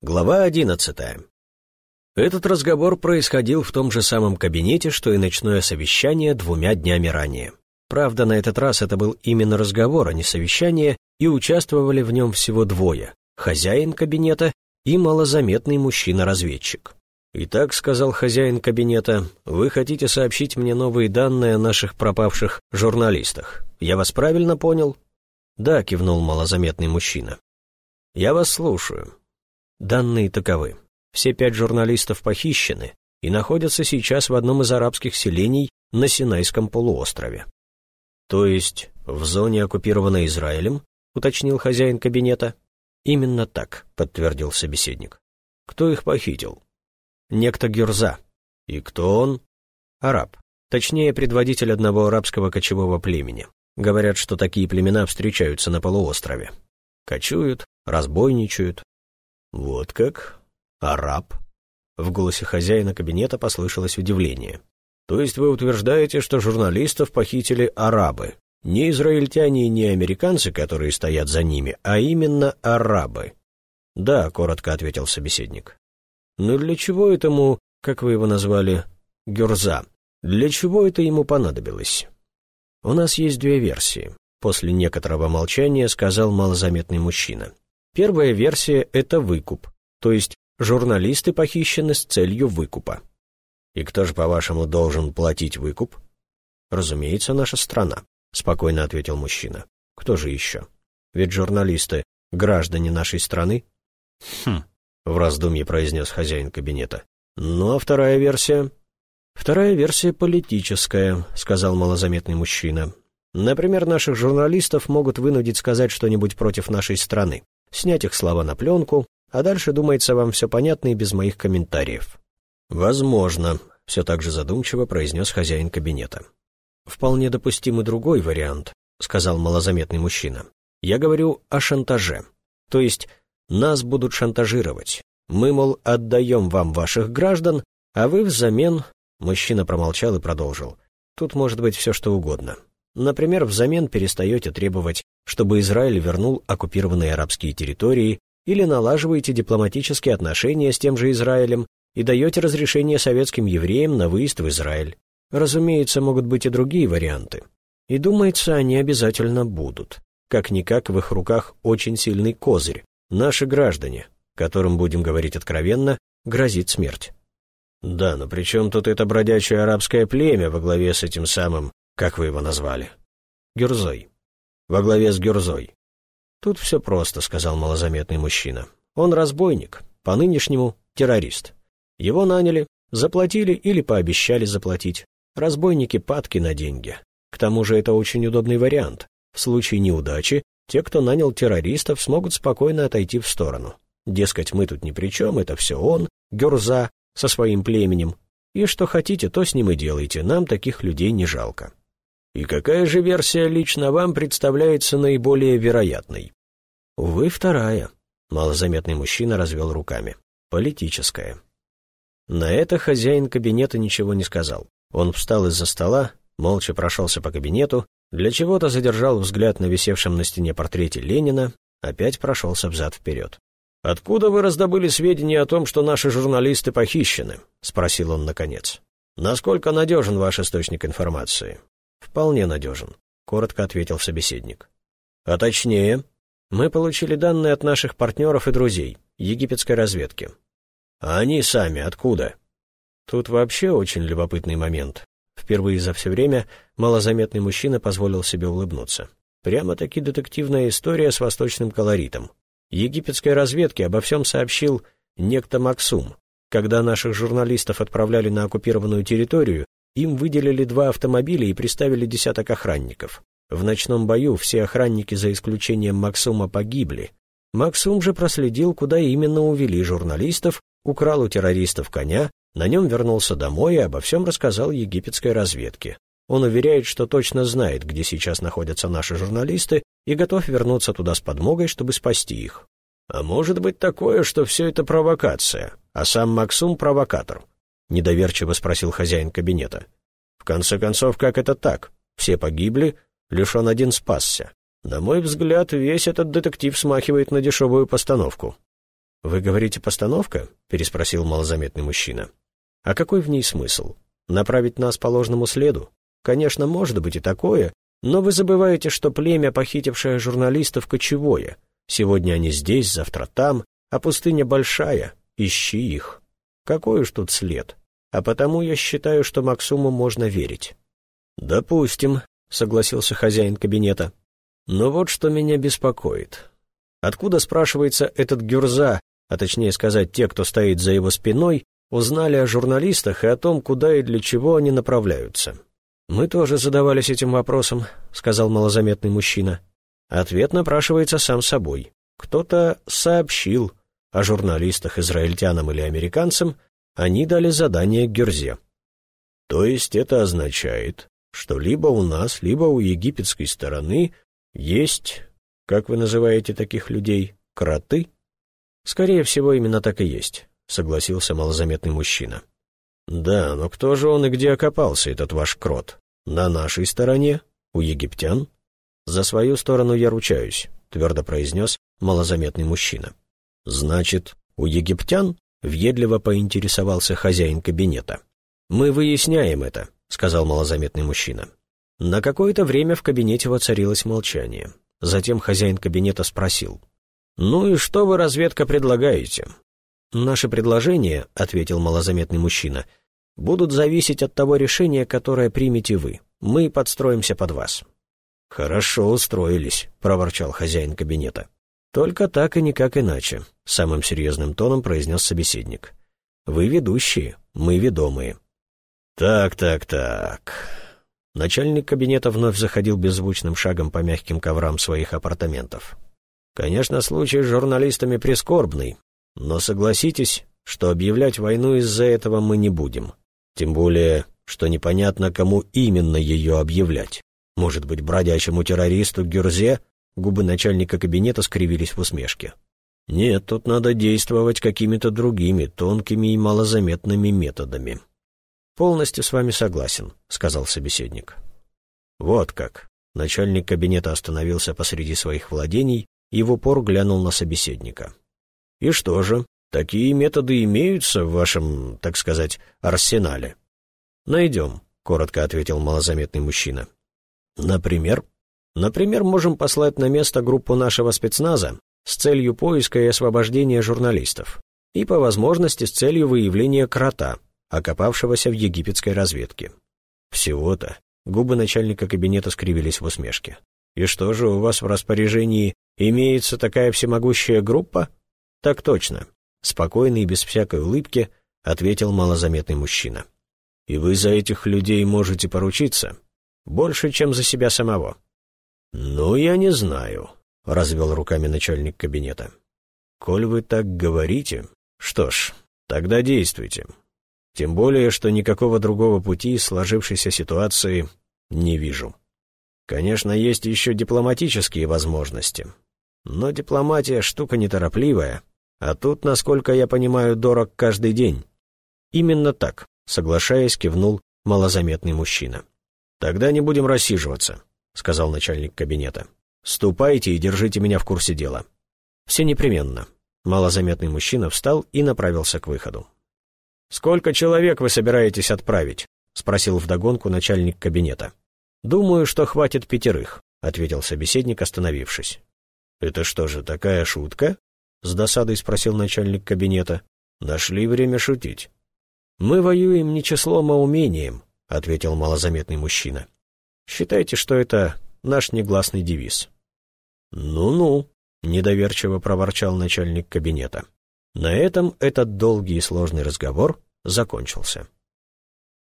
Глава одиннадцатая. Этот разговор происходил в том же самом кабинете, что и ночное совещание двумя днями ранее. Правда, на этот раз это был именно разговор, а не совещание, и участвовали в нем всего двое – хозяин кабинета и малозаметный мужчина-разведчик. «Итак», — сказал хозяин кабинета, — «вы хотите сообщить мне новые данные о наших пропавших журналистах. Я вас правильно понял?» «Да», — кивнул малозаметный мужчина. «Я вас слушаю. Данные таковы. Все пять журналистов похищены и находятся сейчас в одном из арабских селений на Синайском полуострове. То есть в зоне, оккупированной Израилем, уточнил хозяин кабинета. Именно так, подтвердил собеседник. Кто их похитил? Некто Гюрза. И кто он? Араб. Точнее, предводитель одного арабского кочевого племени. Говорят, что такие племена встречаются на полуострове. Кочуют, разбойничают, «Вот как? Араб?» В голосе хозяина кабинета послышалось удивление. «То есть вы утверждаете, что журналистов похитили арабы? Не израильтяне и не американцы, которые стоят за ними, а именно арабы?» «Да», — коротко ответил собеседник. «Но для чего этому, как вы его назвали, Гюрза? Для чего это ему понадобилось?» «У нас есть две версии», — после некоторого молчания сказал малозаметный мужчина. Первая версия – это выкуп, то есть журналисты похищены с целью выкупа. И кто же, по-вашему, должен платить выкуп? Разумеется, наша страна, спокойно ответил мужчина. Кто же еще? Ведь журналисты – граждане нашей страны. Хм, в раздумье произнес хозяин кабинета. Ну а вторая версия? Вторая версия политическая, сказал малозаметный мужчина. Например, наших журналистов могут вынудить сказать что-нибудь против нашей страны снять их слова на пленку, а дальше, думается, вам все понятно и без моих комментариев». «Возможно», — все так же задумчиво произнес хозяин кабинета. «Вполне допустимый другой вариант», — сказал малозаметный мужчина. «Я говорю о шантаже. То есть нас будут шантажировать. Мы, мол, отдаем вам ваших граждан, а вы взамен...» Мужчина промолчал и продолжил. «Тут может быть все что угодно. Например, взамен перестаете требовать чтобы Израиль вернул оккупированные арабские территории, или налаживаете дипломатические отношения с тем же Израилем и даете разрешение советским евреям на выезд в Израиль. Разумеется, могут быть и другие варианты. И думается, они обязательно будут. Как-никак в их руках очень сильный козырь. Наши граждане, которым, будем говорить откровенно, грозит смерть. Да, но при чем тут это бродячее арабское племя во главе с этим самым, как вы его назвали? Гюрзой во главе с Гюрзой. «Тут все просто», — сказал малозаметный мужчина. «Он разбойник, по-нынешнему террорист. Его наняли, заплатили или пообещали заплатить. Разбойники падки на деньги. К тому же это очень удобный вариант. В случае неудачи те, кто нанял террористов, смогут спокойно отойти в сторону. Дескать, мы тут ни при чем, это все он, Гюрза, со своим племенем. И что хотите, то с ним и делайте, нам таких людей не жалко. И какая же версия лично вам представляется наиболее вероятной? Увы, вторая. Малозаметный мужчина развел руками. Политическая. На это хозяин кабинета ничего не сказал. Он встал из-за стола, молча прошелся по кабинету, для чего-то задержал взгляд на висевшем на стене портрете Ленина, опять прошелся взад-вперед. «Откуда вы раздобыли сведения о том, что наши журналисты похищены?» — спросил он наконец. «Насколько надежен ваш источник информации? «Вполне надежен», — коротко ответил собеседник. «А точнее, мы получили данные от наших партнеров и друзей, египетской разведки. А они сами откуда?» Тут вообще очень любопытный момент. Впервые за все время малозаметный мужчина позволил себе улыбнуться. Прямо-таки детективная история с восточным колоритом. Египетской разведке обо всем сообщил некто Максум. Когда наших журналистов отправляли на оккупированную территорию, им выделили два автомобиля и приставили десяток охранников. В ночном бою все охранники, за исключением Максума, погибли. Максум же проследил, куда именно увели журналистов, украл у террористов коня, на нем вернулся домой и обо всем рассказал египетской разведке. Он уверяет, что точно знает, где сейчас находятся наши журналисты, и готов вернуться туда с подмогой, чтобы спасти их. А может быть такое, что все это провокация, а сам Максум — провокатор. — недоверчиво спросил хозяин кабинета. «В конце концов, как это так? Все погибли, лишь он один спасся. На мой взгляд, весь этот детектив смахивает на дешевую постановку». «Вы говорите, постановка?» — переспросил малозаметный мужчина. «А какой в ней смысл? Направить нас по ложному следу? Конечно, может быть и такое, но вы забываете, что племя, похитившее журналистов, кочевое. Сегодня они здесь, завтра там, а пустыня большая, ищи их. Какой уж тут след? А потому я считаю, что Максуму можно верить». «Допустим», — согласился хозяин кабинета. «Но вот что меня беспокоит. Откуда, спрашивается, этот Гюрза, а точнее сказать, те, кто стоит за его спиной, узнали о журналистах и о том, куда и для чего они направляются?» «Мы тоже задавались этим вопросом», — сказал малозаметный мужчина. Ответ напрашивается сам собой. Кто-то сообщил о журналистах израильтянам или американцам, они дали задание Герзе. То есть это означает, что либо у нас, либо у египетской стороны есть, как вы называете таких людей, кроты? Скорее всего, именно так и есть, согласился малозаметный мужчина. «Да, но кто же он и где окопался, этот ваш крот? На нашей стороне? У египтян?» «За свою сторону я ручаюсь», — твердо произнес малозаметный мужчина. «Значит, у египтян?» — въедливо поинтересовался хозяин кабинета. «Мы выясняем это», — сказал малозаметный мужчина. На какое-то время в кабинете воцарилось молчание. Затем хозяин кабинета спросил. «Ну и что вы, разведка, предлагаете?» «Наши предложения», — ответил малозаметный мужчина, — «будут зависеть от того решения, которое примете вы. Мы подстроимся под вас». «Хорошо устроились», — проворчал хозяин кабинета. «Только так и никак иначе», — самым серьезным тоном произнес собеседник. «Вы ведущие, мы ведомые». «Так, так, так...» Начальник кабинета вновь заходил беззвучным шагом по мягким коврам своих апартаментов. «Конечно, случай с журналистами прискорбный, но согласитесь, что объявлять войну из-за этого мы не будем. Тем более, что непонятно, кому именно ее объявлять. Может быть, бродячему террористу Гюрзе? Губы начальника кабинета скривились в усмешке. Нет, тут надо действовать какими-то другими, тонкими и малозаметными методами. «Полностью с вами согласен», — сказал собеседник. «Вот как». Начальник кабинета остановился посреди своих владений и в упор глянул на собеседника. «И что же, такие методы имеются в вашем, так сказать, арсенале?» «Найдем», — коротко ответил малозаметный мужчина. «Например?» «Например, можем послать на место группу нашего спецназа с целью поиска и освобождения журналистов и, по возможности, с целью выявления крота, окопавшегося в египетской разведке. Всего-то губы начальника кабинета скривились в усмешке. «И что же, у вас в распоряжении имеется такая всемогущая группа?» «Так точно», — спокойно и без всякой улыбки ответил малозаметный мужчина. «И вы за этих людей можете поручиться? Больше, чем за себя самого». «Ну, я не знаю», — развел руками начальник кабинета. «Коль вы так говорите, что ж, тогда действуйте. Тем более, что никакого другого пути сложившейся ситуации не вижу. Конечно, есть еще дипломатические возможности. Но дипломатия — штука неторопливая, а тут, насколько я понимаю, дорог каждый день. Именно так, соглашаясь, кивнул малозаметный мужчина. «Тогда не будем рассиживаться», — сказал начальник кабинета. «Ступайте и держите меня в курсе дела». «Все непременно». Малозаметный мужчина встал и направился к выходу. «Сколько человек вы собираетесь отправить?» — спросил вдогонку начальник кабинета. «Думаю, что хватит пятерых», — ответил собеседник, остановившись. «Это что же, такая шутка?» — с досадой спросил начальник кабинета. «Нашли время шутить». «Мы воюем не числом, а умением», — ответил малозаметный мужчина. «Считайте, что это наш негласный девиз». «Ну-ну», — недоверчиво проворчал начальник кабинета. На этом этот долгий и сложный разговор закончился.